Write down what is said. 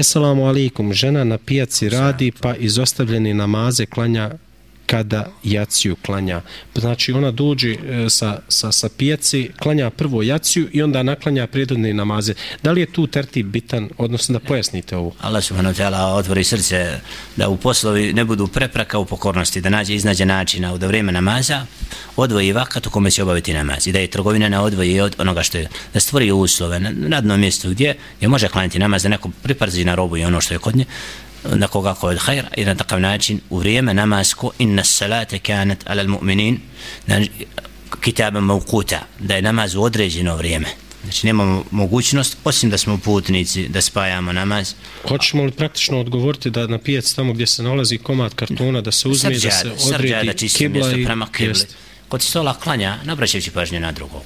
Esalamu alaikum, žena na pijaci radi pa izostavljeni namaze klanja kada jaciju klanja. Znači ona dođe e, sa, sa, sa pijaci, klanja prvo jaciju i onda naklanja prijedodne namaze. Da li je tu tertib bitan, odnosno da pojasnite ovo? Allah subhanahu ta'ala otvori srce da u poslovi ne budu prepraka u pokornosti, da nađe iznađe načina u da vrijeme namaza, odvoji vakat u kome će obaviti namaz i da je trgovina ne odvoji od onoga što je, da stvori uslove na, na jednom mjestu gdje je može klanjati namaz da neko priprzi na robu i ono što je kod nje, na koga ko je hajr i na takav način u vrijeme namasko inna salate kanat ala mu'minin na mawkuta da je namaz u određeno vrijeme. Znači nemamo mogućnost osim da smo putnici da spajamo namaz. Hoćemo li praktično odgovoriti da na pijac tamo gdje se nalazi komad kartona da se uzme da se odredi da kibla i prema kibli. kod stola klanja nabraćajući pažnju na drugog